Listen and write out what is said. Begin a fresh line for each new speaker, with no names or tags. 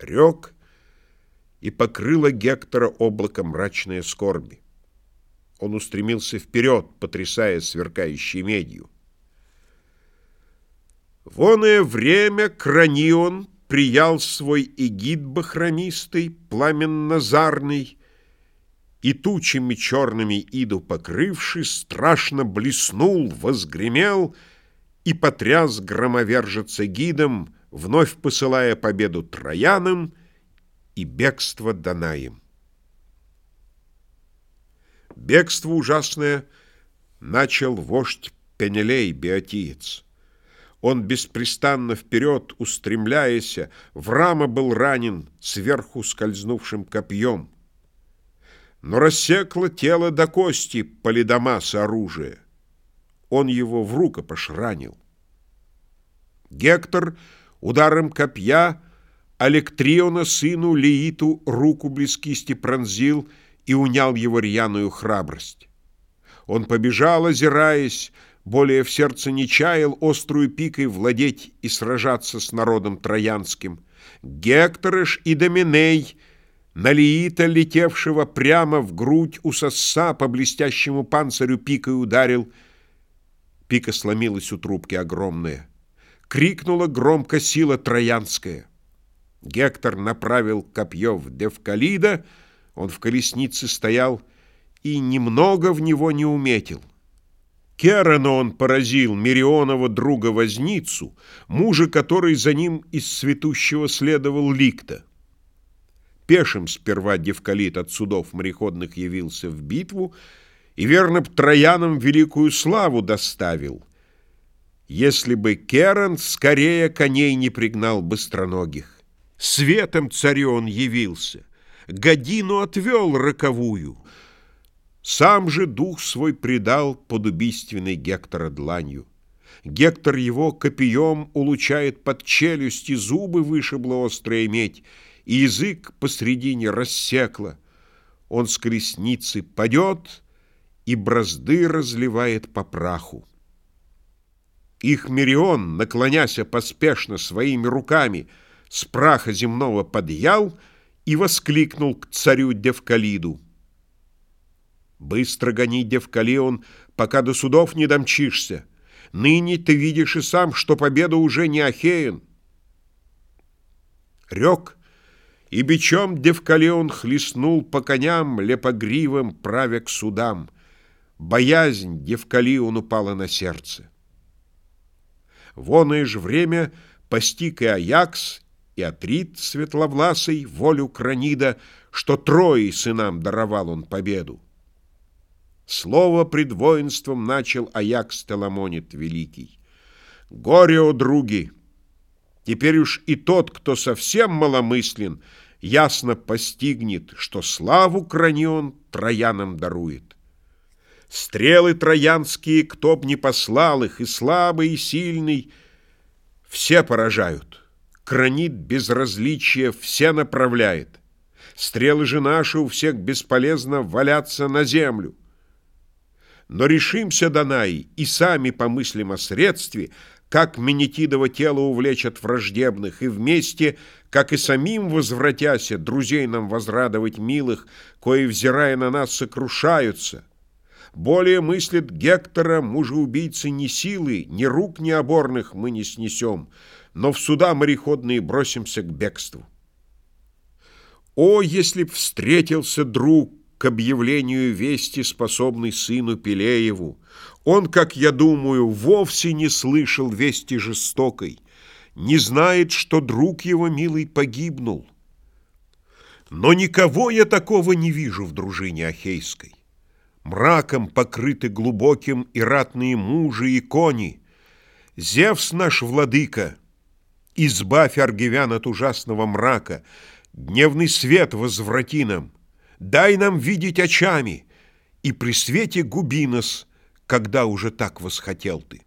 рек, и покрыло Гектора облаком мрачной скорби. Он устремился вперед, потрясая сверкающей медью. Воное время Кранион приял свой эгид бахромистый, пламенно-зарный, и тучами черными иду покрывший, страшно блеснул, возгремел и потряс громовержица гидом, вновь посылая победу троянам и бегство Данаем. Бегство ужасное начал вождь Пенелей Беотиец. Он беспрестанно вперед, устремляясь, в рама был ранен сверху скользнувшим копьем. Но рассекло тело до кости Полидамаса оружие. Он его в рукопаш ранил. Гектор ударом копья Алектриона сыну Леиту руку близ кисти пронзил и унял его рьяную храбрость. Он побежал, озираясь, более в сердце не чаял острую пикой владеть и сражаться с народом троянским. Гекторыш и Доминей, Налиита, летевшего прямо в грудь у соса по блестящему панцирю пикой ударил. Пика сломилась у трубки огромная. Крикнула громко сила троянская. Гектор направил копье в Девкалида, он в колеснице стоял и немного в него не уметил. Керана он поразил Мерионова друга-возницу, мужа, который за ним из цветущего следовал Ликта. Пешим сперва Девкалит от судов мореходных явился в битву и верно б Троянам великую славу доставил, если бы Керан скорее коней не пригнал быстроногих. Светом царю он явился, годину отвел роковую — сам же дух свой предал под убийственной Гектора дланью. Гектор его копьем улучает под челюсти, зубы вышибла острая медь, и язык посредине рассекла. Он с колесницы падет и бразды разливает по праху. Их Мирион, наклоняся поспешно своими руками, с праха земного подъял и воскликнул к царю Девкалиду. Быстро гони, Девкалион, пока до судов не домчишься. Ныне ты видишь и сам, что победа уже не Ахеен. Рек, и бичом Девкалион хлестнул по коням, лепогривым правя к судам. Боязнь Девкалион упала на сердце. Воное ж время постиг и Аякс, и Атрит светловласый, волю Кранида, что трое сынам даровал он победу. Слово пред воинством начал Аякс Теламонит Великий. «Горе, о други! Теперь уж и тот, кто совсем маломыслен, ясно постигнет, что славу кранион троянам дарует. Стрелы троянские, кто б не послал их, и слабый, и сильный, все поражают. Кранит безразличие все направляет. Стрелы же наши у всех бесполезно валяться на землю. Но решимся, Данаи, и сами помыслим о средстве, как Менетидово тело увлечь от враждебных, и вместе, как и самим возвратяся, друзей нам возрадовать милых, кои, взирая на нас, сокрушаются. Более мыслит Гектора, мужа-убийцы, ни силы, ни рук необорных мы не снесем, но в суда мореходные бросимся к бегству. О, если б встретился друг, к объявлению вести, способный сыну Пелееву. Он, как я думаю, вовсе не слышал вести жестокой, не знает, что друг его милый погибнул. Но никого я такого не вижу в дружине Ахейской. Мраком покрыты глубоким и ратные мужи и кони. Зевс наш владыка, избавь аргивян от ужасного мрака, дневный свет возврати нам — дай нам видеть очами, и при свете губи нас, когда уже так восхотел ты.